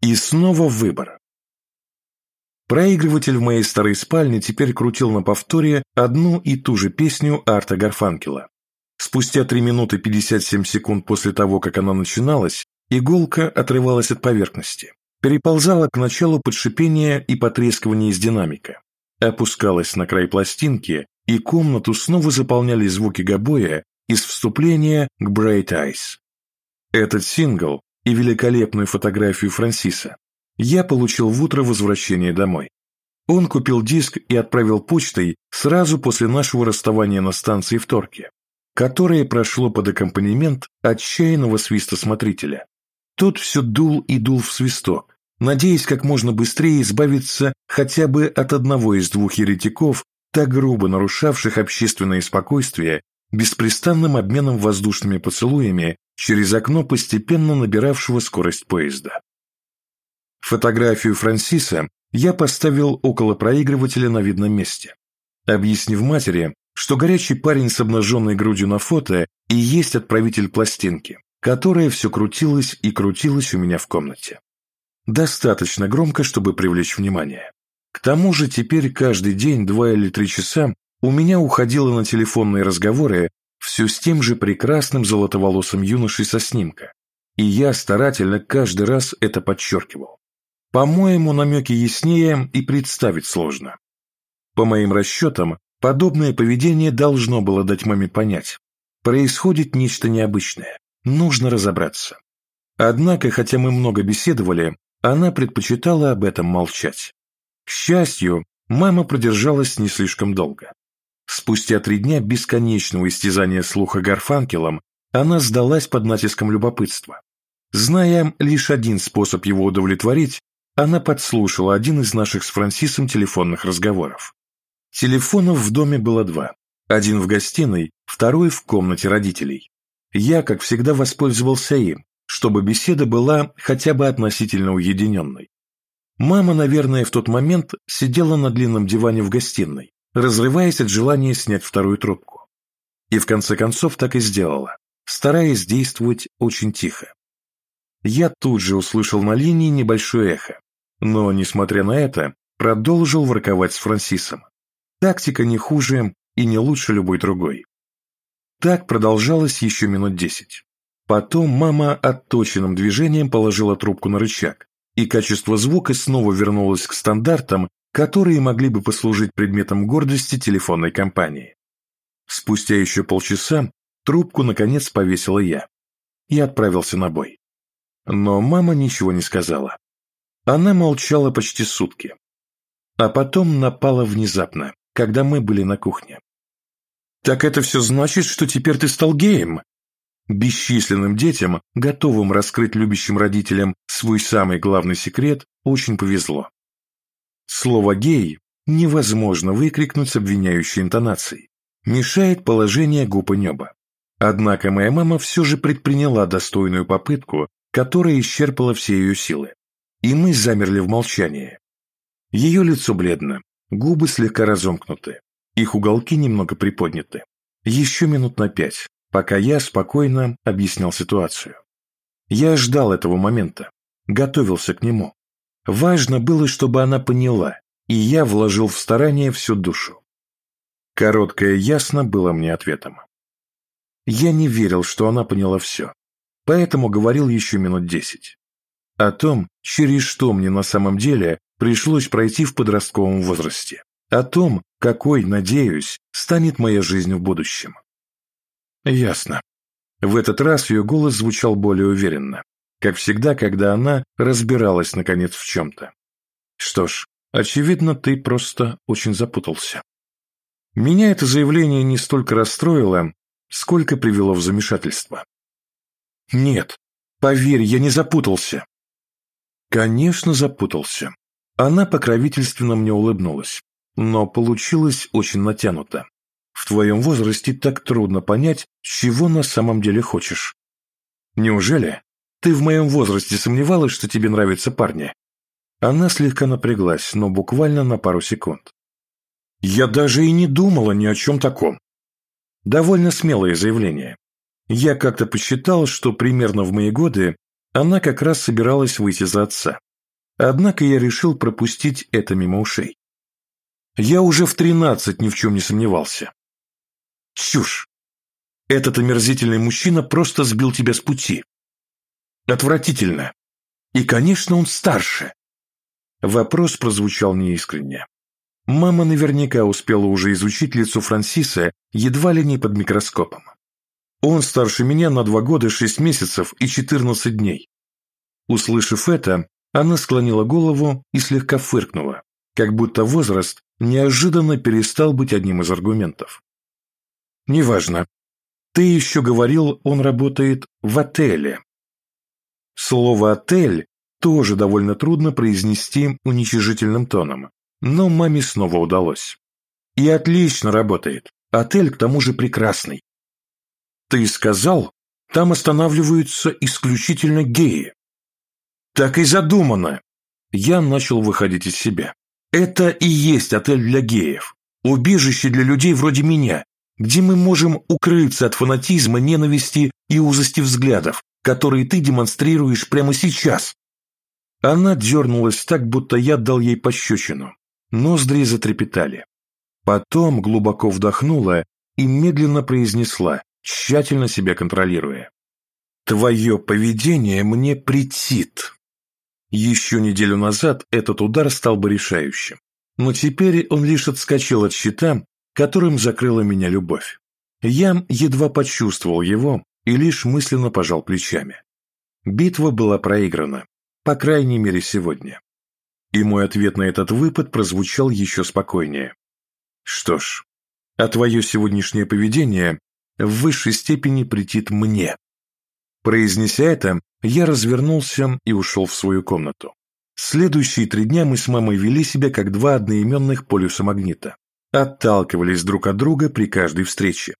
И снова выбор. Проигрыватель в моей старой спальне теперь крутил на повторе одну и ту же песню Арта Гарфанкела. Спустя 3 минуты 57 секунд после того, как она начиналась, иголка отрывалась от поверхности, переползала к началу под шипение и потрескивание из динамика, опускалась на край пластинки, и комнату снова заполняли звуки гобоя из вступления к Bright Eyes. Этот сингл и великолепную фотографию Франсиса я получил в утро возвращения домой. Он купил диск и отправил почтой сразу после нашего расставания на станции в Торке, которое прошло под аккомпанемент отчаянного свиста смотрителя. Тот все дул и дул в свисток, надеясь как можно быстрее избавиться хотя бы от одного из двух еретиков, так грубо нарушавших общественное спокойствие беспрестанным обменом воздушными поцелуями через окно постепенно набиравшего скорость поезда. Фотографию Франсиса я поставил около проигрывателя на видном месте, объяснив матери, что горячий парень с обнаженной грудью на фото и есть отправитель пластинки, которая все крутилась и крутилась у меня в комнате. Достаточно громко, чтобы привлечь внимание. К тому же теперь каждый день два или три часа у меня уходило на телефонные разговоры все с тем же прекрасным золотоволосым юношей со снимка. И я старательно каждый раз это подчеркивал. По-моему, намеки яснее и представить сложно. По моим расчетам, подобное поведение должно было дать маме понять. Происходит нечто необычное, нужно разобраться. Однако, хотя мы много беседовали, она предпочитала об этом молчать. К счастью, мама продержалась не слишком долго. Спустя три дня бесконечного истязания слуха Гарфанкелом она сдалась под натиском любопытства. Зная лишь один способ его удовлетворить, она подслушала один из наших с Франсисом телефонных разговоров. Телефонов в доме было два. Один в гостиной, второй в комнате родителей. Я, как всегда, воспользовался им, чтобы беседа была хотя бы относительно уединенной. Мама, наверное, в тот момент сидела на длинном диване в гостиной, разрываясь от желания снять вторую трубку. И в конце концов так и сделала, стараясь действовать очень тихо. Я тут же услышал на линии небольшое эхо, но, несмотря на это, продолжил ворковать с Франсисом. Тактика не хуже и не лучше любой другой. Так продолжалось еще минут десять. Потом мама отточенным движением положила трубку на рычаг, и качество звука снова вернулось к стандартам, которые могли бы послужить предметом гордости телефонной компании. Спустя еще полчаса трубку наконец повесила я и отправился на бой. Но мама ничего не сказала. Она молчала почти сутки. А потом напала внезапно, когда мы были на кухне. «Так это все значит, что теперь ты стал геем?» Бесчисленным детям, готовым раскрыть любящим родителям свой самый главный секрет, очень повезло. Слово «гей» невозможно выкрикнуть с обвиняющей интонацией. Мешает положение губ и неба. Однако моя мама все же предприняла достойную попытку, которая исчерпала все ее силы. И мы замерли в молчании. Ее лицо бледно, губы слегка разомкнуты, их уголки немного приподняты. Еще минут на пять, пока я спокойно объяснял ситуацию. Я ждал этого момента, готовился к нему. Важно было, чтобы она поняла, и я вложил в старание всю душу. Короткое «ясно» было мне ответом. Я не верил, что она поняла все, поэтому говорил еще минут десять. О том, через что мне на самом деле пришлось пройти в подростковом возрасте. О том, какой, надеюсь, станет моя жизнь в будущем. Ясно. В этот раз ее голос звучал более уверенно как всегда, когда она разбиралась, наконец, в чем-то. Что ж, очевидно, ты просто очень запутался. Меня это заявление не столько расстроило, сколько привело в замешательство. Нет, поверь, я не запутался. Конечно, запутался. Она покровительственно мне улыбнулась, но получилось очень натянуто. В твоем возрасте так трудно понять, чего на самом деле хочешь. Неужели? Ты в моем возрасте сомневалась, что тебе нравятся парни?» Она слегка напряглась, но буквально на пару секунд. «Я даже и не думала ни о чем таком». Довольно смелое заявление. Я как-то посчитал, что примерно в мои годы она как раз собиралась выйти за отца. Однако я решил пропустить это мимо ушей. Я уже в тринадцать ни в чем не сомневался. Чушь. Этот омерзительный мужчина просто сбил тебя с пути. Отвратительно. И, конечно, он старше. Вопрос прозвучал неискренне. Мама наверняка успела уже изучить лицо Франсиса едва ли не под микроскопом. Он старше меня на два года, шесть месяцев и четырнадцать дней. Услышав это, она склонила голову и слегка фыркнула, как будто возраст неожиданно перестал быть одним из аргументов. «Неважно. Ты еще говорил, он работает в отеле». Слово «отель» тоже довольно трудно произнести уничижительным тоном, но маме снова удалось. И отлично работает. Отель к тому же прекрасный. Ты сказал, там останавливаются исключительно геи. Так и задумано. Я начал выходить из себя. Это и есть отель для геев. Убежище для людей вроде меня, где мы можем укрыться от фанатизма, ненависти и узости взглядов, которые ты демонстрируешь прямо сейчас. Она дернулась так, будто я дал ей пощечину. Ноздри затрепетали. Потом глубоко вдохнула и медленно произнесла, тщательно себя контролируя. «Твое поведение мне претит». Еще неделю назад этот удар стал бы решающим, но теперь он лишь отскочил от щита, которым закрыла меня любовь. Я едва почувствовал его и лишь мысленно пожал плечами. Битва была проиграна, по крайней мере сегодня. И мой ответ на этот выпад прозвучал еще спокойнее. Что ж, а твое сегодняшнее поведение в высшей степени претит мне. Произнеся это, я развернулся и ушел в свою комнату. Следующие три дня мы с мамой вели себя как два одноименных полюса магнита. Отталкивались друг от друга при каждой встрече.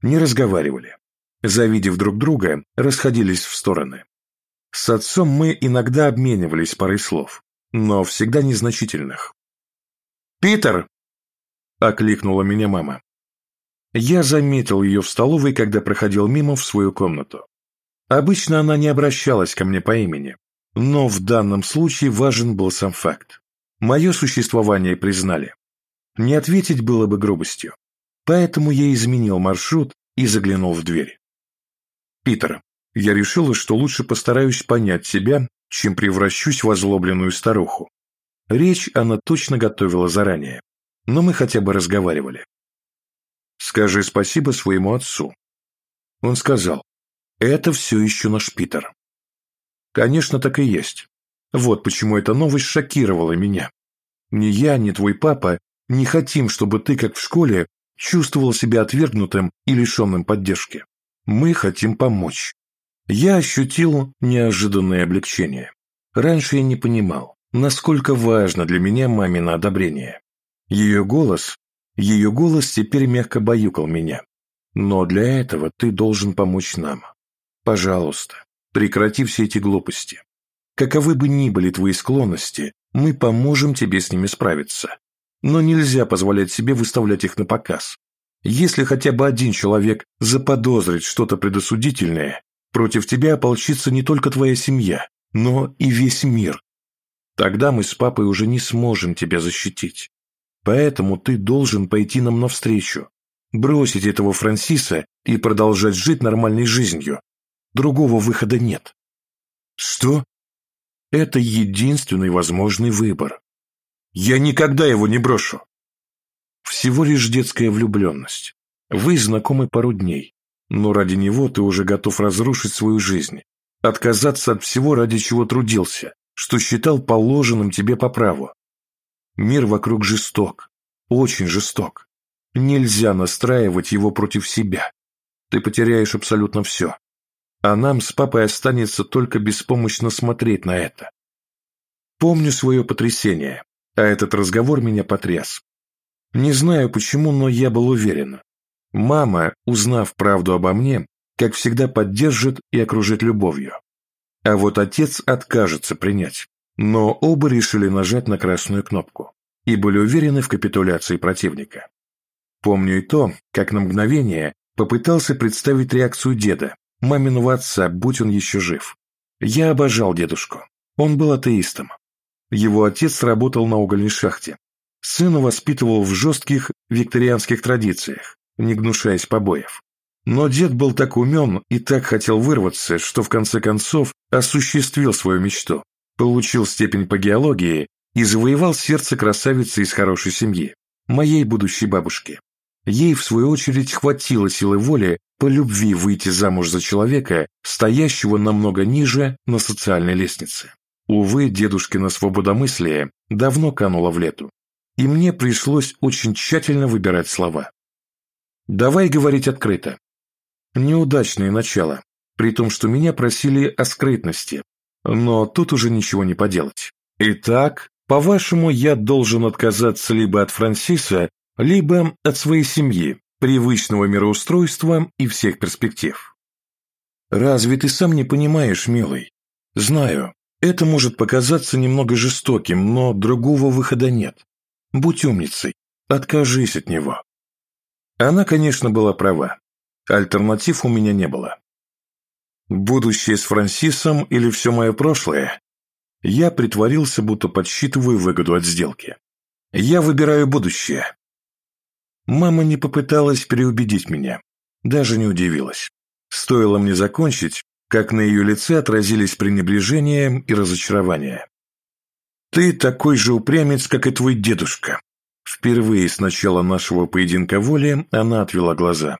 Не разговаривали. Завидев друг друга, расходились в стороны. С отцом мы иногда обменивались парой слов, но всегда незначительных. «Питер!» — окликнула меня мама. Я заметил ее в столовой, когда проходил мимо в свою комнату. Обычно она не обращалась ко мне по имени, но в данном случае важен был сам факт. Мое существование признали. Не ответить было бы грубостью. Поэтому я изменил маршрут и заглянул в дверь. «Питер, я решила, что лучше постараюсь понять себя, чем превращусь в озлобленную старуху. Речь она точно готовила заранее, но мы хотя бы разговаривали. Скажи спасибо своему отцу. Он сказал, это все еще наш Питер. Конечно, так и есть. Вот почему эта новость шокировала меня. Ни я, ни твой папа не хотим, чтобы ты, как в школе, чувствовал себя отвергнутым и лишенным поддержки. Мы хотим помочь. Я ощутил неожиданное облегчение. Раньше я не понимал, насколько важно для меня мамино одобрение. Ее голос ее голос теперь мягко баюкал меня. Но для этого ты должен помочь нам. Пожалуйста, прекрати все эти глупости. Каковы бы ни были твои склонности, мы поможем тебе с ними справиться. Но нельзя позволять себе выставлять их на показ. Если хотя бы один человек заподозрит что-то предосудительное, против тебя ополчится не только твоя семья, но и весь мир. Тогда мы с папой уже не сможем тебя защитить. Поэтому ты должен пойти нам навстречу, бросить этого Франсиса и продолжать жить нормальной жизнью. Другого выхода нет. Что? Это единственный возможный выбор. Я никогда его не брошу. Всего лишь детская влюбленность. Вы знакомы пару дней, но ради него ты уже готов разрушить свою жизнь, отказаться от всего, ради чего трудился, что считал положенным тебе по праву. Мир вокруг жесток, очень жесток. Нельзя настраивать его против себя. Ты потеряешь абсолютно все. А нам с папой останется только беспомощно смотреть на это. Помню свое потрясение, а этот разговор меня потряс. Не знаю почему, но я был уверен. Мама, узнав правду обо мне, как всегда поддержит и окружит любовью. А вот отец откажется принять но оба решили нажать на красную кнопку и были уверены в капитуляции противника. Помню и то, как на мгновение попытался представить реакцию деда, маминого отца, будь он еще жив. Я обожал дедушку. Он был атеистом. Его отец работал на угольной шахте. Сына воспитывал в жестких викторианских традициях, не гнушаясь побоев. Но дед был так умен и так хотел вырваться, что в конце концов осуществил свою мечту, получил степень по геологии и завоевал сердце красавицы из хорошей семьи, моей будущей бабушки. Ей, в свою очередь, хватило силы воли по любви выйти замуж за человека, стоящего намного ниже на социальной лестнице. Увы, дедушкино свободомыслие давно кануло в лету, и мне пришлось очень тщательно выбирать слова. Давай говорить открыто. Неудачное начало, при том, что меня просили о скрытности, но тут уже ничего не поделать. Итак, по-вашему, я должен отказаться либо от Франсиса, либо от своей семьи, привычного мироустройства и всех перспектив. Разве ты сам не понимаешь, милый? Знаю, это может показаться немного жестоким, но другого выхода нет. Будь умницей, откажись от него. Она, конечно, была права. Альтернатив у меня не было. Будущее с Франсисом или все мое прошлое? Я притворился, будто подсчитываю выгоду от сделки. Я выбираю будущее. Мама не попыталась переубедить меня, даже не удивилась. Стоило мне закончить, как на ее лице отразились пренебрежение и разочарование. «Ты такой же упрямец, как и твой дедушка», Впервые с начала нашего поединка воли она отвела глаза.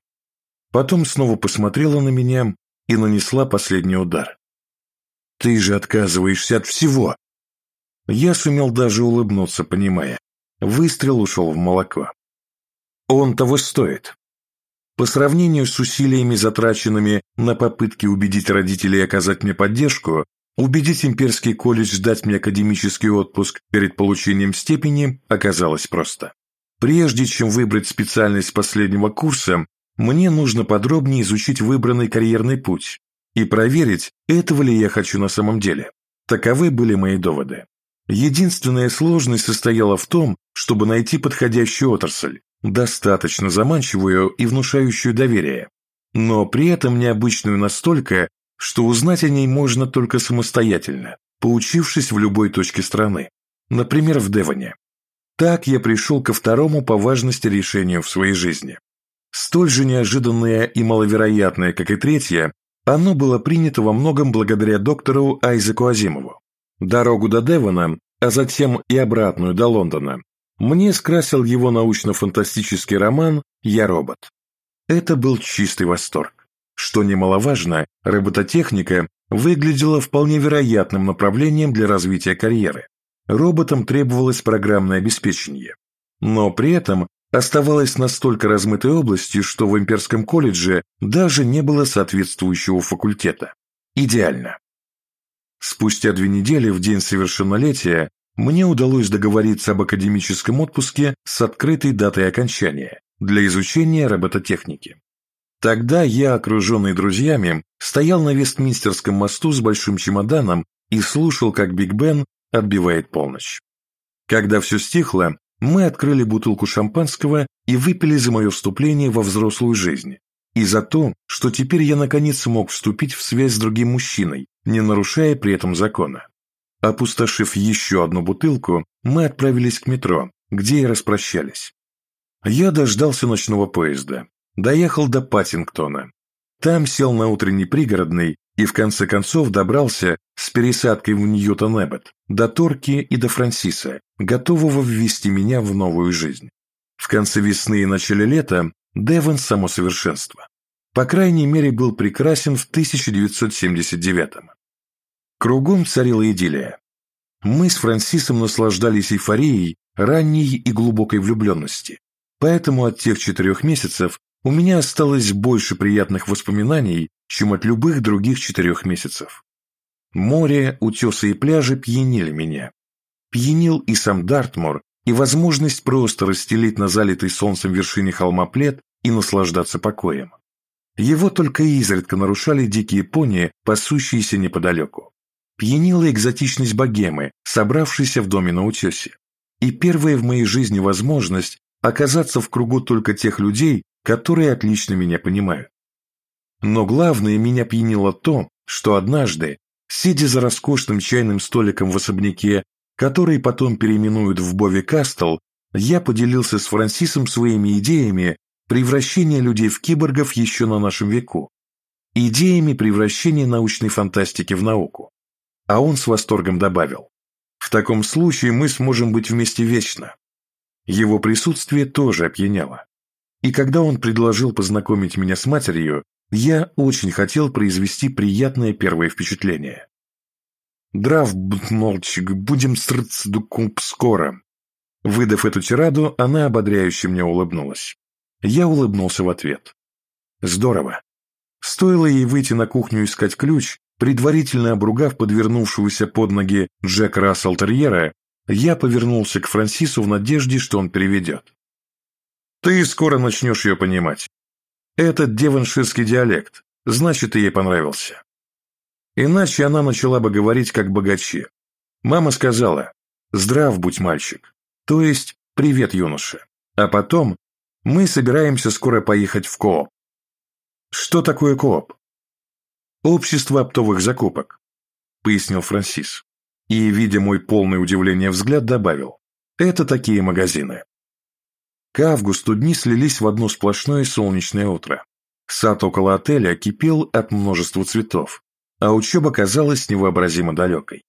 Потом снова посмотрела на меня и нанесла последний удар. «Ты же отказываешься от всего!» Я сумел даже улыбнуться, понимая. Выстрел ушел в молоко. Он того стоит. По сравнению с усилиями, затраченными на попытки убедить родителей оказать мне поддержку, Убедить имперский колледж дать мне академический отпуск перед получением степени оказалось просто. Прежде чем выбрать специальность последнего курса, мне нужно подробнее изучить выбранный карьерный путь и проверить, этого ли я хочу на самом деле. Таковы были мои доводы. Единственная сложность состояла в том, чтобы найти подходящую отрасль, достаточно заманчивую и внушающую доверие, но при этом необычную настолько, что узнать о ней можно только самостоятельно, поучившись в любой точке страны, например, в Девоне. Так я пришел ко второму по важности решению в своей жизни. Столь же неожиданное и маловероятное, как и третье, оно было принято во многом благодаря доктору Айзеку Азимову. Дорогу до Девона, а затем и обратную до Лондона, мне скрасил его научно-фантастический роман «Я робот». Это был чистый восторг. Что немаловажно, робототехника выглядела вполне вероятным направлением для развития карьеры. Роботам требовалось программное обеспечение. Но при этом оставалась настолько размытой областью, что в имперском колледже даже не было соответствующего факультета. Идеально. Спустя две недели в день совершеннолетия мне удалось договориться об академическом отпуске с открытой датой окончания для изучения робототехники. Тогда я, окруженный друзьями, стоял на Вестминстерском мосту с большим чемоданом и слушал, как Биг Бен отбивает полночь. Когда все стихло, мы открыли бутылку шампанского и выпили за мое вступление во взрослую жизнь. И за то, что теперь я наконец смог вступить в связь с другим мужчиной, не нарушая при этом закона. Опустошив еще одну бутылку, мы отправились к метро, где и распрощались. Я дождался ночного поезда, Доехал до Паттингтона. Там сел на утренний пригородный и в конце концов добрался с пересадкой в Ньютон-Эббот до Торки и до Франсиса, готового ввести меня в новую жизнь. В конце весны и начале лета Девон – само совершенство. По крайней мере, был прекрасен в 1979-м. Кругом царила идиллия. Мы с Франсисом наслаждались эйфорией ранней и глубокой влюбленности. Поэтому от тех четырех месяцев у меня осталось больше приятных воспоминаний, чем от любых других четырех месяцев. Море, утесы и пляжи пьянили меня. Пьянил и сам Дартмор, и возможность просто расстелить на залитой солнцем вершине холма плед и наслаждаться покоем. Его только изредка нарушали дикие пони, пасущиеся неподалеку. Пьянила экзотичность богемы, собравшейся в доме на утесе. И первая в моей жизни возможность оказаться в кругу только тех людей, которые отлично меня понимают. Но главное меня пьянило то, что однажды, сидя за роскошным чайным столиком в особняке который потом переименуют в Бови Кастл, я поделился с Франсисом своими идеями превращения людей в киборгов еще на нашем веку, идеями превращения научной фантастики в науку. А он с восторгом добавил, в таком случае мы сможем быть вместе вечно. Его присутствие тоже опьяняло. И когда он предложил познакомить меня с матерью, я очень хотел произвести приятное первое впечатление. «Драв, мальчик, будем срыться скоро». Выдав эту тираду, она ободряюще мне улыбнулась. Я улыбнулся в ответ. «Здорово». Стоило ей выйти на кухню искать ключ, предварительно обругав подвернувшегося под ноги Джек Рассел Терьера, я повернулся к Франсису в надежде, что он переведет. «Ты скоро начнешь ее понимать. Этот деванширский диалект, значит, ты ей понравился». Иначе она начала бы говорить как богачи. Мама сказала «Здрав будь, мальчик», то есть «Привет, юноша». А потом «Мы собираемся скоро поехать в Кооп». Что такое Кооп? Общество оптовых закупок, пояснил Франсис. И, видя мой полный удивления взгляд, добавил. Это такие магазины. К августу дни слились в одно сплошное солнечное утро. Сад около отеля кипел от множества цветов, а учеба казалась невообразимо далекой.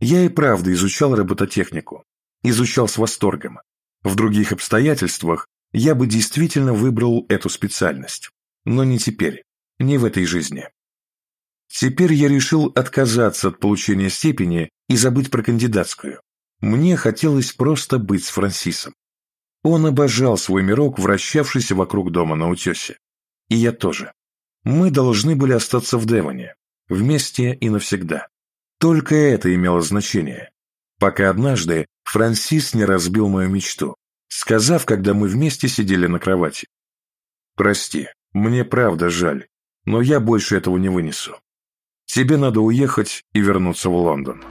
Я и правда изучал робототехнику, изучал с восторгом. В других обстоятельствах я бы действительно выбрал эту специальность, но не теперь, не в этой жизни. Теперь я решил отказаться от получения степени и забыть про кандидатскую. Мне хотелось просто быть с Франсисом. Он обожал свой мирок, вращавшийся вокруг дома на утесе. И я тоже. Мы должны были остаться в Девоне, Вместе и навсегда. Только это имело значение. Пока однажды Франсис не разбил мою мечту, сказав, когда мы вместе сидели на кровати. «Прости, мне правда жаль, но я больше этого не вынесу. Тебе надо уехать и вернуться в Лондон».